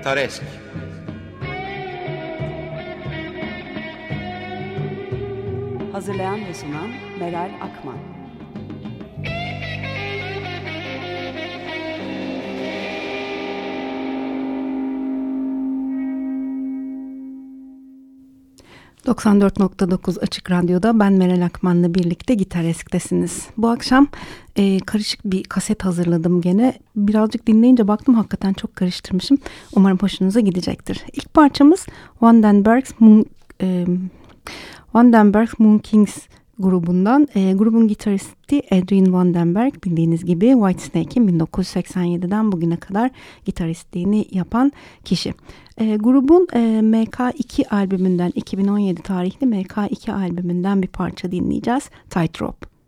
Gitaresk Hazırlayan ve sunan Meral Akman ...94.9 Açık Radyo'da ben Meral Akman'la birlikte Gitar Esk'tesiniz. Bu akşam e, karışık bir kaset hazırladım gene. Birazcık dinleyince baktım hakikaten çok karıştırmışım. Umarım hoşunuza gidecektir. İlk parçamız Vandenberg's Moon, e, Vandenberg Moon Kings grubundan. E, grubun gitaristi Adrian Vandenberg bildiğiniz gibi Whitesnake'in 1987'den bugüne kadar gitaristliğini yapan kişi. E, grubun e, MK2 albümünden 2017 tarihli MK2 albümünden bir parça dinleyeceğiz. Tightrope.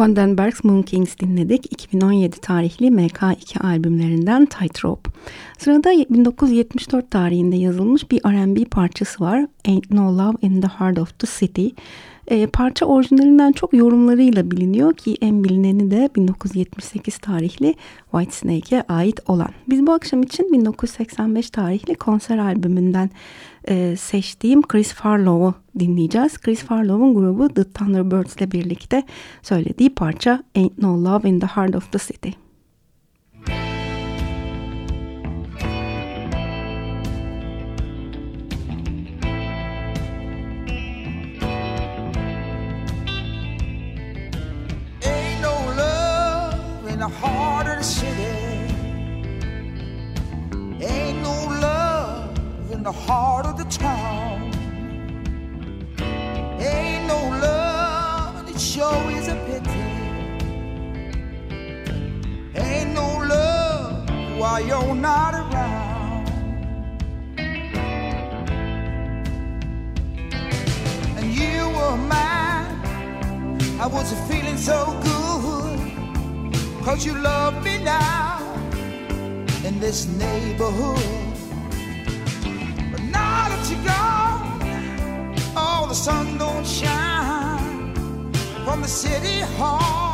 Vandenberg's Moon Kings dinledik. 2017 tarihli MK2 albümlerinden Tightrope. Sırada 1974 tarihinde yazılmış bir R&B parçası var. Ain't No Love in the Heart of the City. E, parça orijinalinden çok yorumlarıyla biliniyor ki en bilineni de 1978 tarihli White Snake'e ait olan. Biz bu akşam için 1985 tarihli konser albümünden e, seçtiğim Chris Farlow'u dinleyeceğiz. Chris Farlow'un grubu The Thunderbirds ile birlikte söylediği parça Ain't No Love in the Heart of the City. While you're not around. And you were mine, I was feeling so good. Cause you love me now in this neighborhood. But now that you're gone, oh, the sun don't shine from the city hall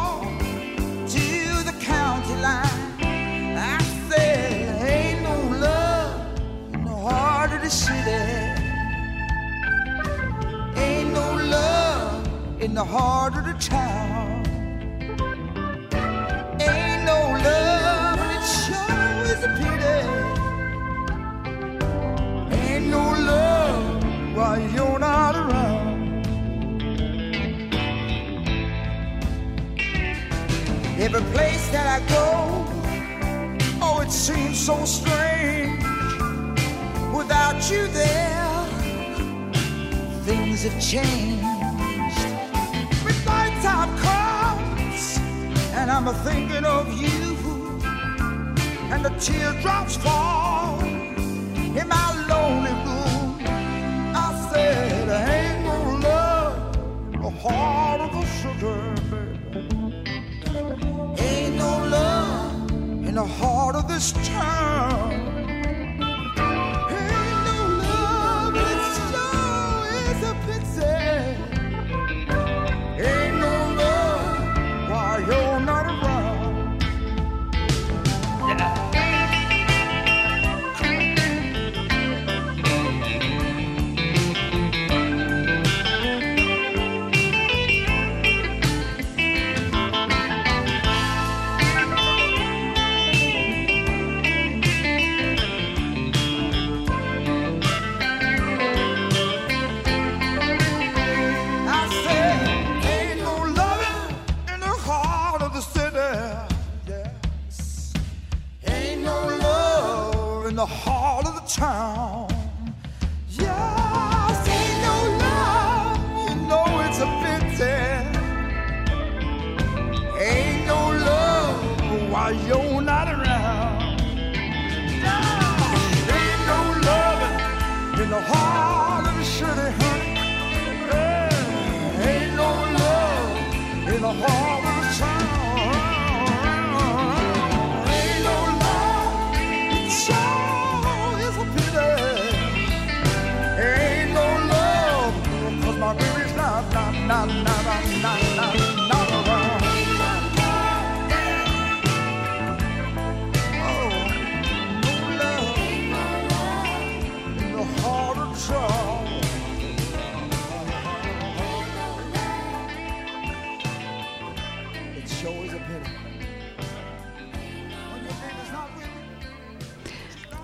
the heart of the town. Ain't no love, and it sure is a pity. Ain't no love while you're not around. Every place that I go, oh, it seems so strange. Without you there, things have changed. I'm a thinking of you, and the teardrops fall in my lonely room. I said, ain't no love, in the heart of a sugar, baby. Ain't no love in the heart of this town. Town.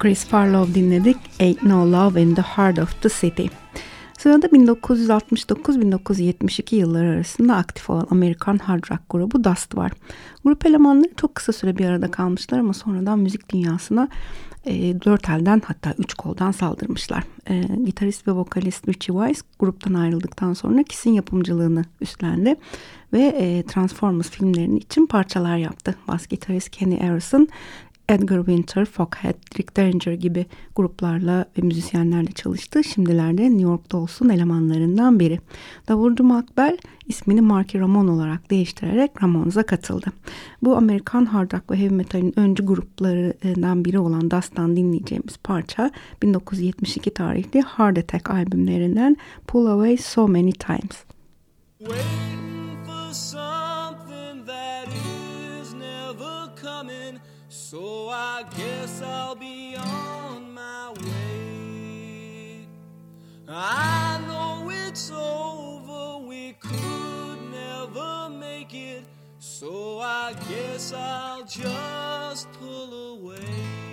Chris Farlow dinledik. Ain't No Love in the Heart of the City. Sırada 1969-1972 yılları arasında aktif olan Amerikan hard rock grubu Dust var. Grup elemanları çok kısa süre bir arada kalmışlar ama sonradan müzik dünyasına e, dört elden hatta üç koldan saldırmışlar. E, gitarist ve vokalist Richie Weiss gruptan ayrıldıktan sonra Kiss'in yapımcılığını üstlendi ve e, Transformers filmlerinin için parçalar yaptı. Bas gitarist Kenny Harrison Edgar Winter, Foghat, Rick Derringer gibi gruplarla ve müzisyenlerle çalıştı. Şimdilerde New York'ta olsun elemanlarından biri. Davulcu Macbell ismini Marky Ramon olarak değiştirerek Ramones'a katıldı. Bu Amerikan hard rock ve heavy metalin öncü gruplarından biri olan Dust'tan dinleyeceğimiz parça 1972 tarihli Hard Attack albümlerinden Pull Away So Many Times. Waiting I guess I'll be on my way. I know it's over, we could never make it. So I guess I'll just pull away.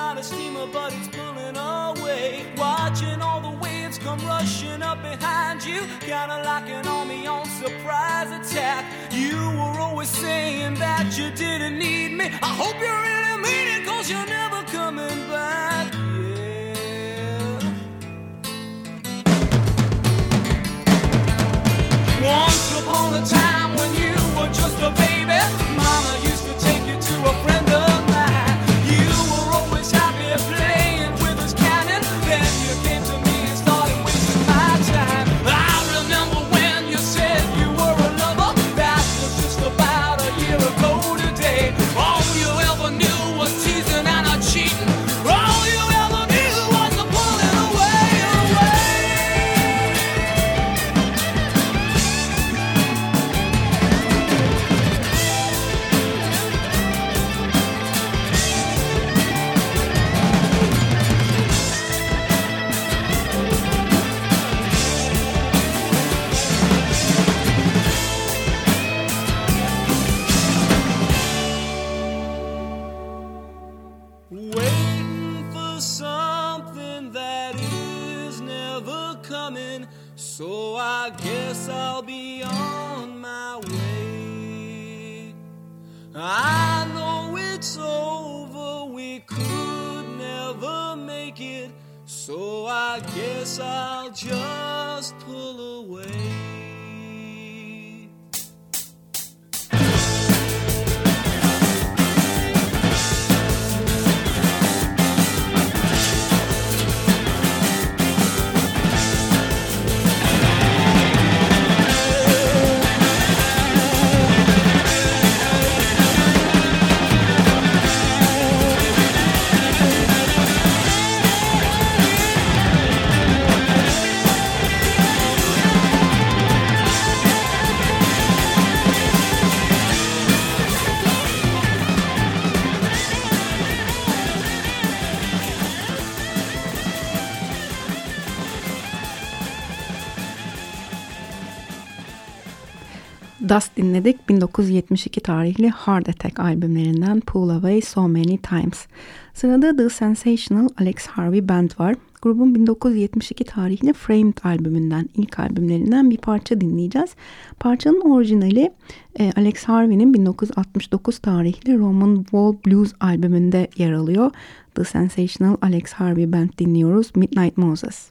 not a steamer, but it's pulling away. Watching all the waves come rushing up behind you, kinda like an army on surprise attack. You were always saying that you didn't need me. I hope you really mean it, cause you're never coming back. Yeah. Once upon a time when you were just a baby, Mama. just pull away. Dust dinledik. 1972 tarihli Hard Attack albümlerinden Pull Away So Many Times. Sırada The Sensational Alex Harvey Band var. Grubun 1972 tarihli Framed albümünden, ilk albümlerinden bir parça dinleyeceğiz. Parçanın orijinali e, Alex Harvey'nin 1969 tarihli Roman Wall Blues albümünde yer alıyor. The Sensational Alex Harvey Band dinliyoruz. Midnight Moses.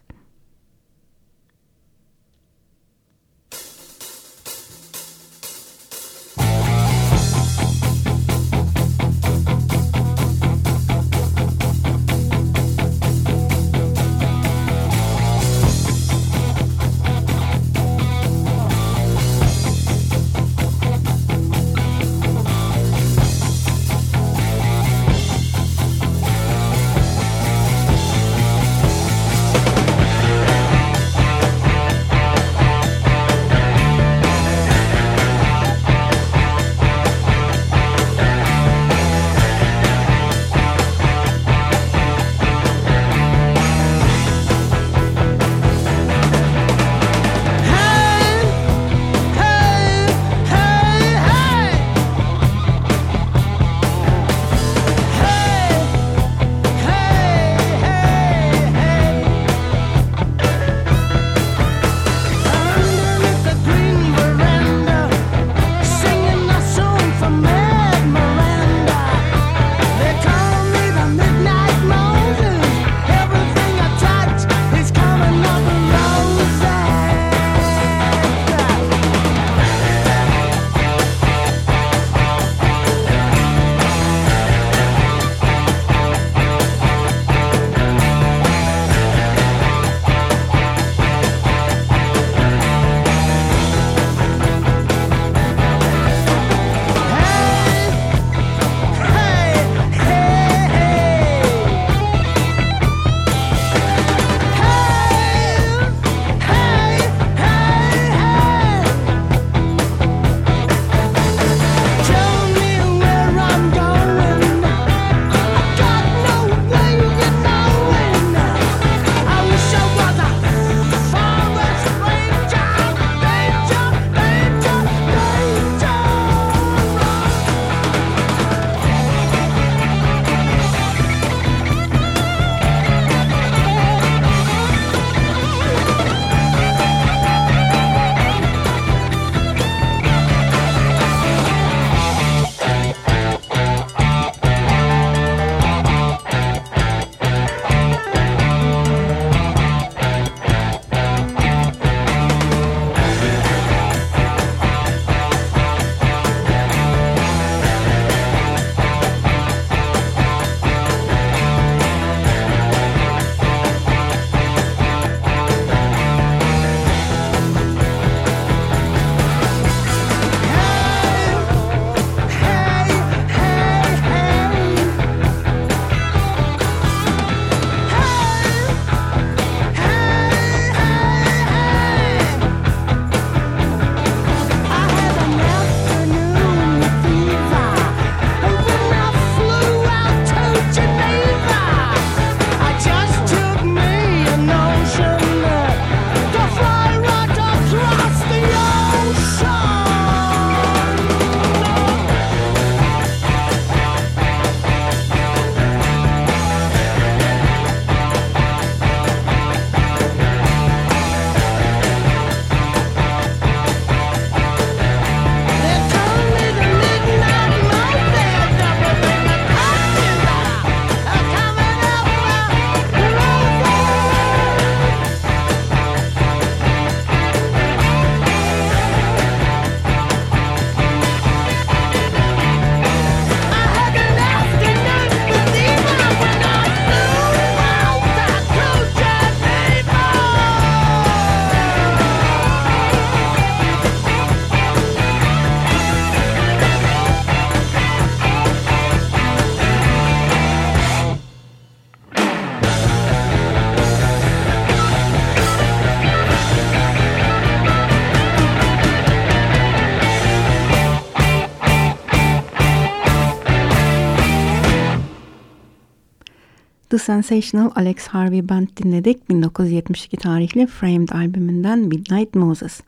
Sensational Alex Harvey Band dinledik. 1972 tarihli Framed albümünden Midnight Moses.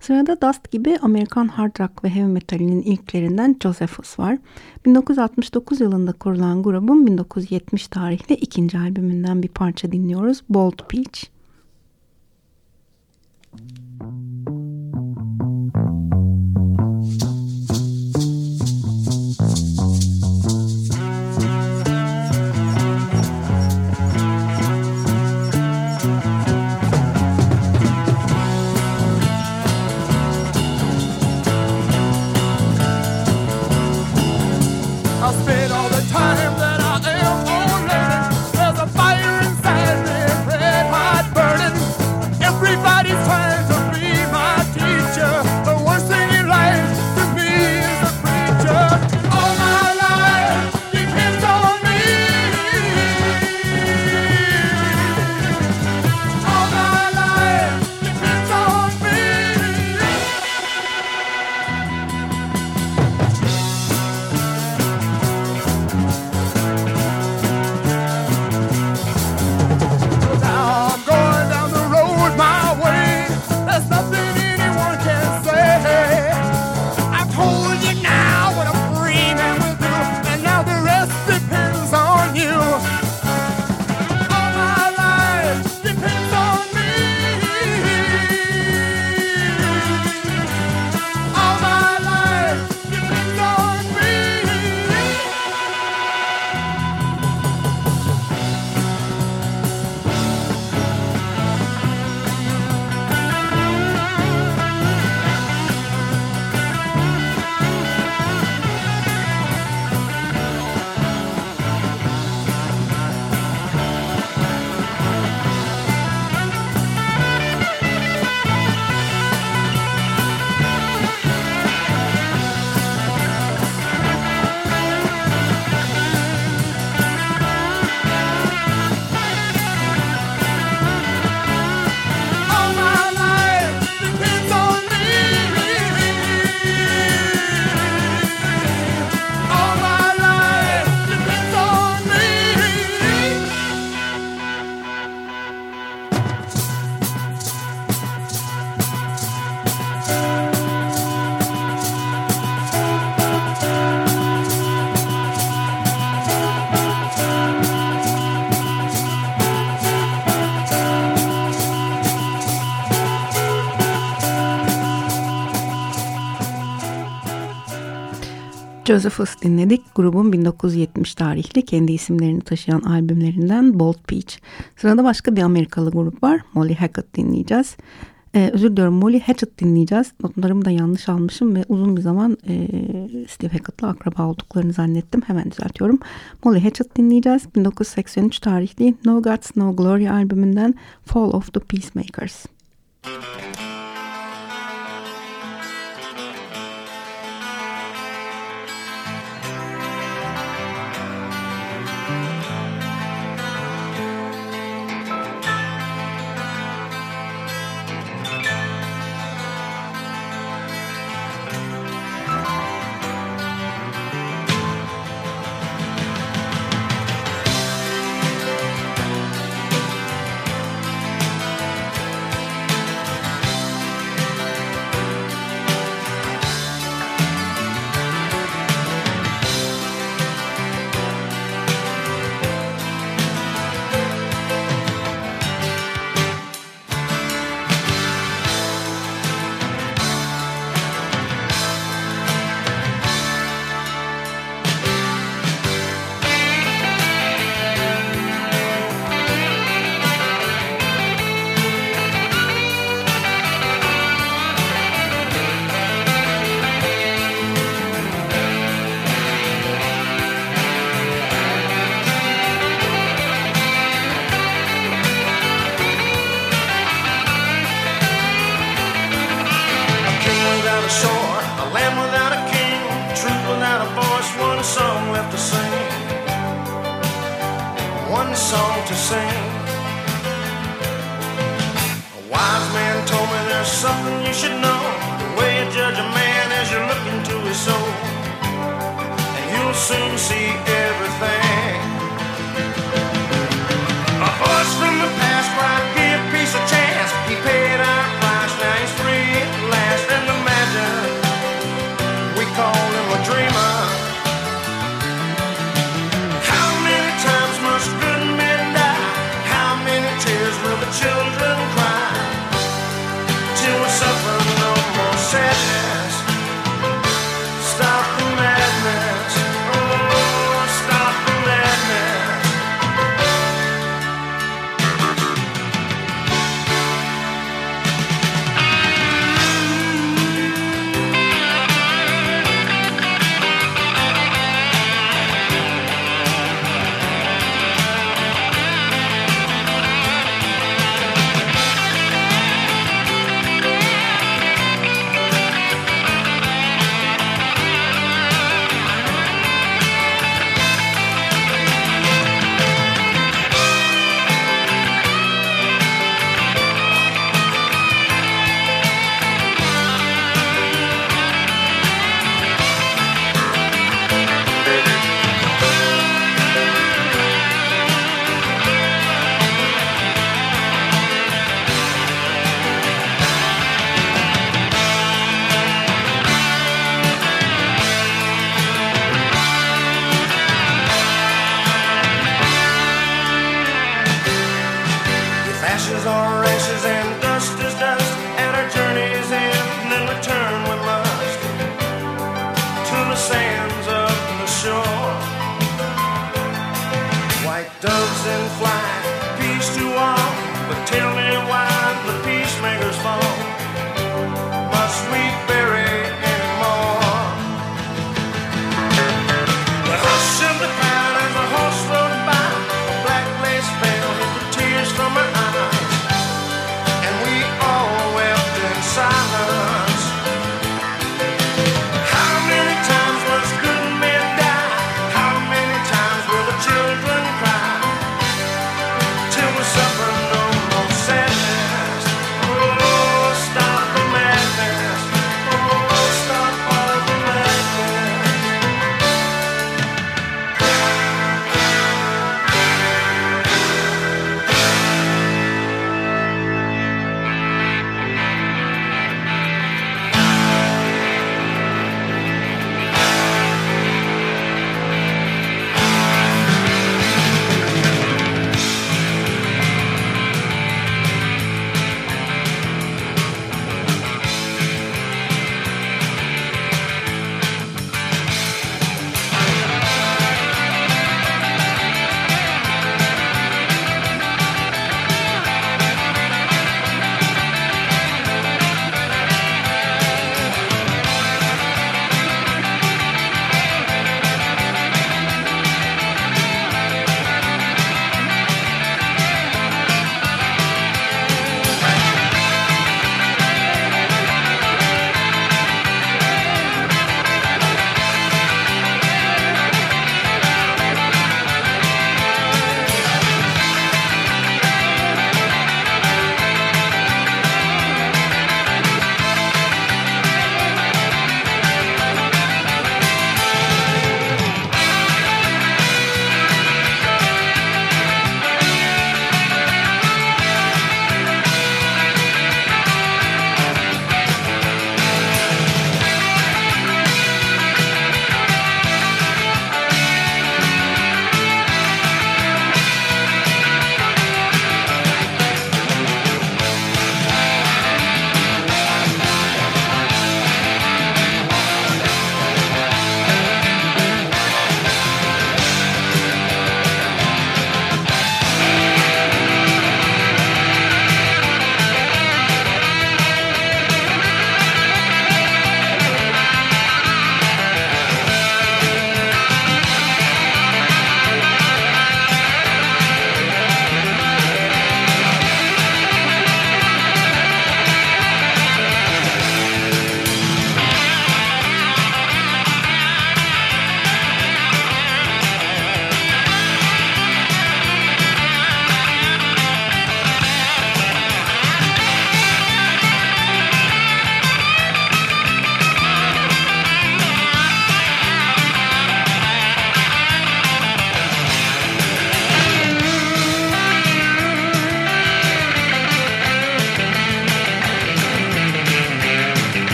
Sırada Dust gibi Amerikan hard rock ve heavy metalinin ilklerinden Josephus var. 1969 yılında kurulan grubun 1970 tarihli ikinci albümünden bir parça dinliyoruz. Bold Peach. Josephus dinledik. Grubun 1970 tarihli kendi isimlerini taşıyan albümlerinden Bold Peach. Sırada başka bir Amerikalı grup var. Molly Hackett dinleyeceğiz. Ee, özür diliyorum Molly Hatchet dinleyeceğiz. Notlarımı da yanlış almışım ve uzun bir zaman e, Steve Hackett'la akraba olduklarını zannettim. Hemen düzeltiyorum. Molly Hatchet dinleyeceğiz. 1983 tarihli No Gods No Glory albümünden Fall of the Peacemakers.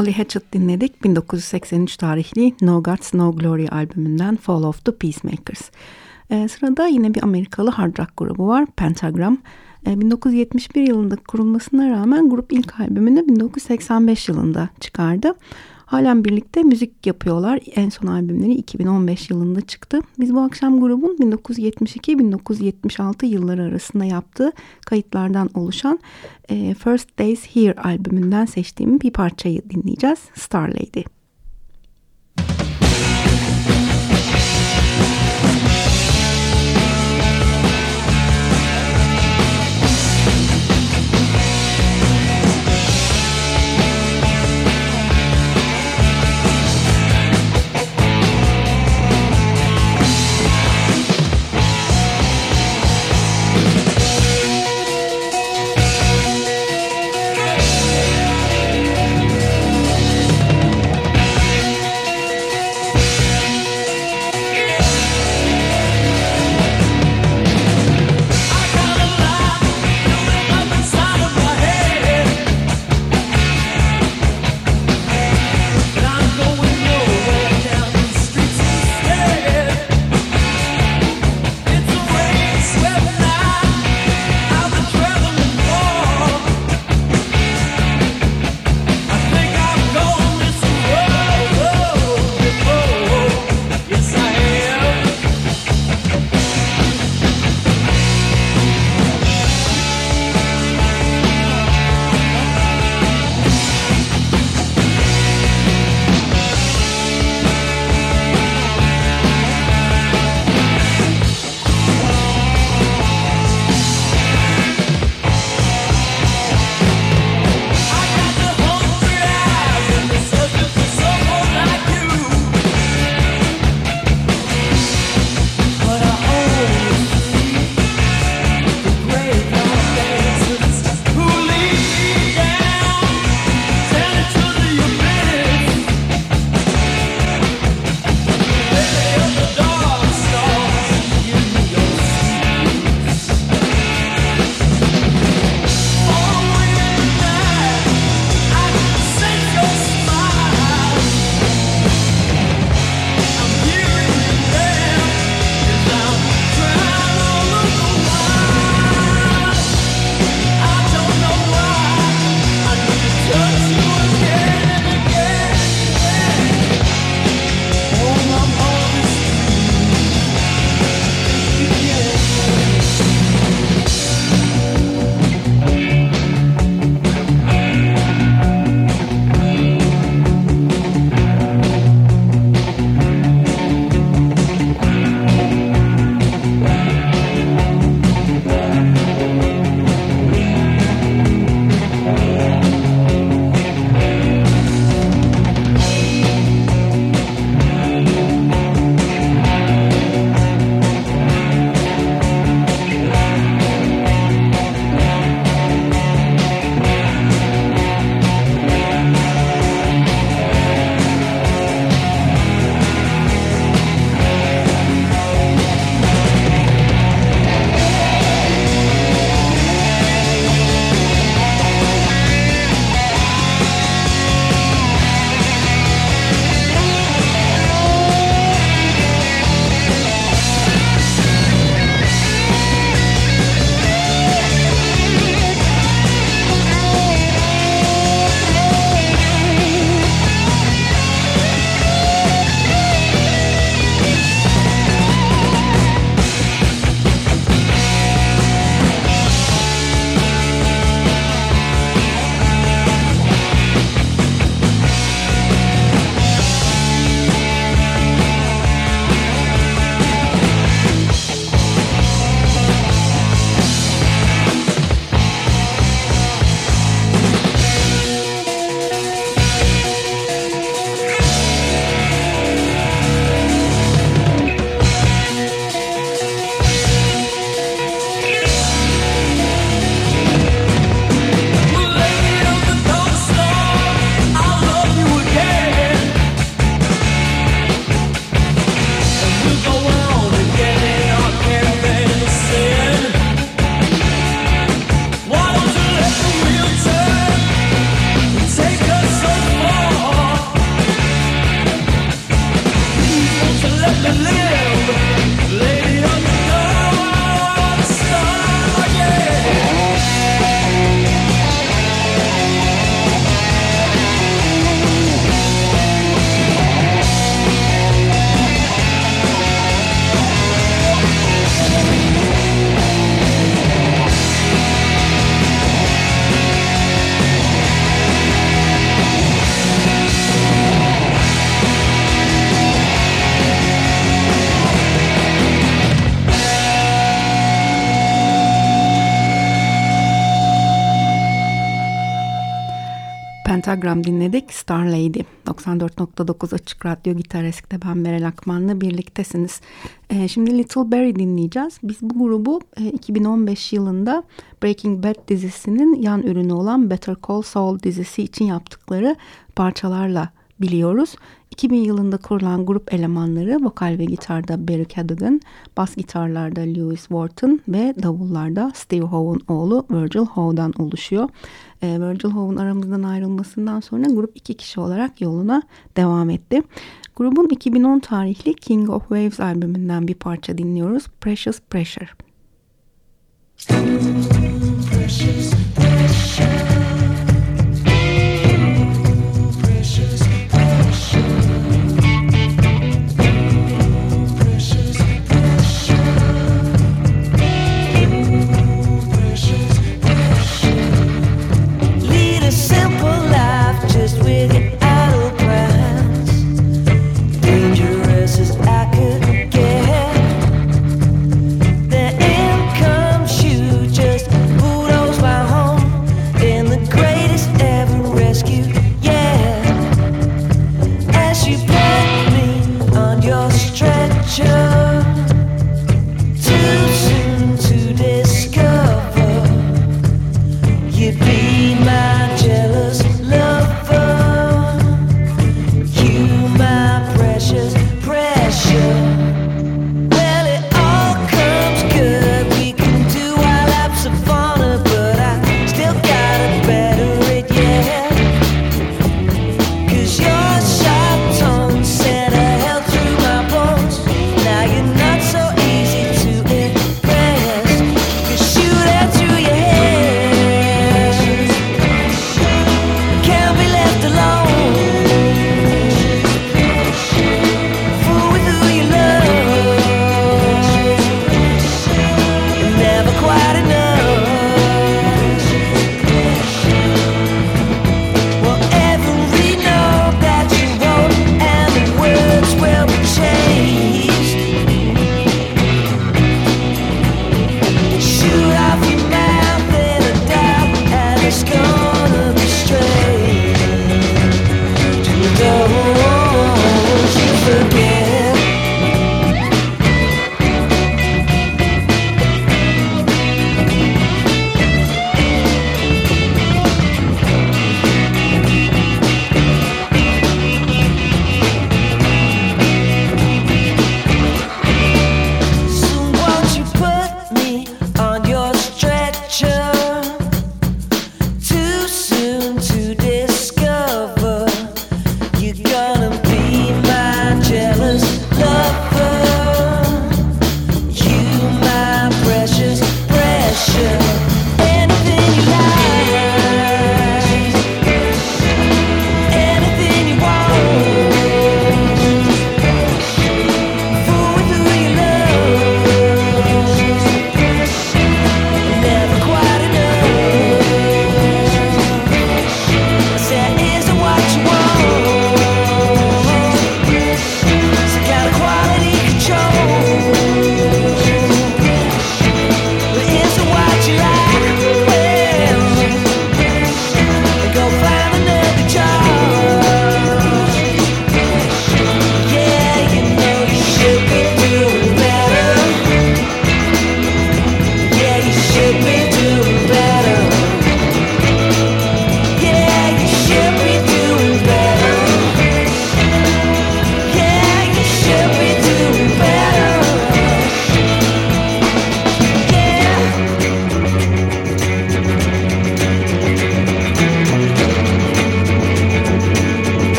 Molly Hatchet dinledik. 1983 tarihli No Guts No Glory albümünden Fall of the Peacemakers. Ee, sırada yine bir Amerikalı hard rock grubu var. Pentagram. Ee, 1971 yılında kurulmasına rağmen grup ilk albümünü 1985 yılında çıkardı. Halen birlikte müzik yapıyorlar. En son albümleri 2015 yılında çıktı. Biz bu akşam grubun 1972-1976 yılları arasında yaptığı kayıtlardan oluşan First Days Here albümünden seçtiğim bir parçayı dinleyeceğiz. Star Lady. Pentagram dinledik. Star Lady. 94.9 Açık Radyo Gitar Esk'te ben Meral Akman'la birliktesiniz. Ee, şimdi Little Barry dinleyeceğiz. Biz bu grubu e, 2015 yılında Breaking Bad dizisinin yan ürünü olan Better Call Saul dizisi için yaptıkları parçalarla biliyoruz. 2000 yılında kurulan grup elemanları vokal ve gitarda Barry Cadogan, bas gitarlarda Lewis Wharton ve davullarda Steve Howe'un oğlu Virgil Howe'dan oluşuyor. Ee, Virgil Howe'un aramızdan ayrılmasından sonra grup iki kişi olarak yoluna devam etti. Grubun 2010 tarihli King of Waves albümünden bir parça dinliyoruz. Precious Pressure.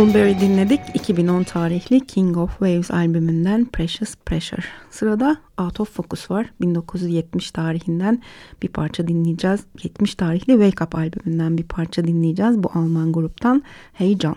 Whistleberry dinledik. 2010 tarihli King of Waves albümünden Precious Pressure. Sırada Out of Focus var. 1970 tarihinden bir parça dinleyeceğiz. 70 tarihli Wake Up albümünden bir parça dinleyeceğiz. Bu Alman gruptan Hey John.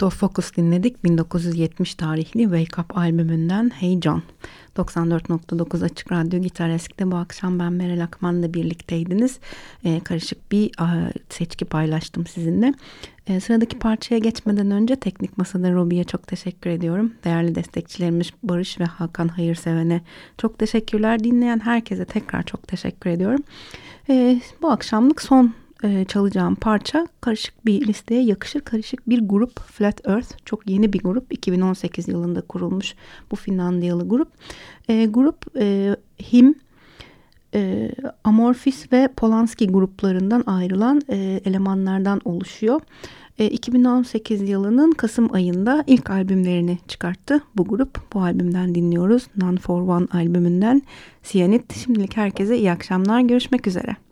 Out of Focus dinledik. 1970 tarihli Wake Up albümünden Hey John. 94.9 Açık Radyo Gitar Esk'te bu akşam ben Meral Akman'la birlikteydiniz. Ee, karışık bir a, seçki paylaştım sizinle. Ee, sıradaki parçaya geçmeden önce Teknik Masa'da Robi'ye çok teşekkür ediyorum. Değerli destekçilerimiz Barış ve Hakan Hayırseven'e çok teşekkürler. Dinleyen herkese tekrar çok teşekkür ediyorum. Ee, bu akşamlık son e, çalacağım parça karışık bir listeye yakışır karışık bir grup Flat Earth çok yeni bir grup 2018 yılında kurulmuş bu Finlandiyalı grup e, grup e, Him e, Amorphis ve Polanski gruplarından ayrılan e, elemanlardan oluşuyor. E, 2018 yılının Kasım ayında ilk albümlerini çıkarttı bu grup. Bu albümden dinliyoruz. None for One albümünden Cyanid. Şimdilik herkese iyi akşamlar. Görüşmek üzere.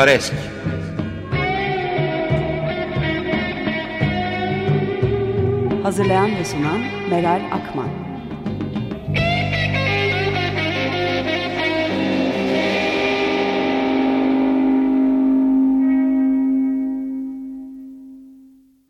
Piktoresk Hazırlayan ve sunan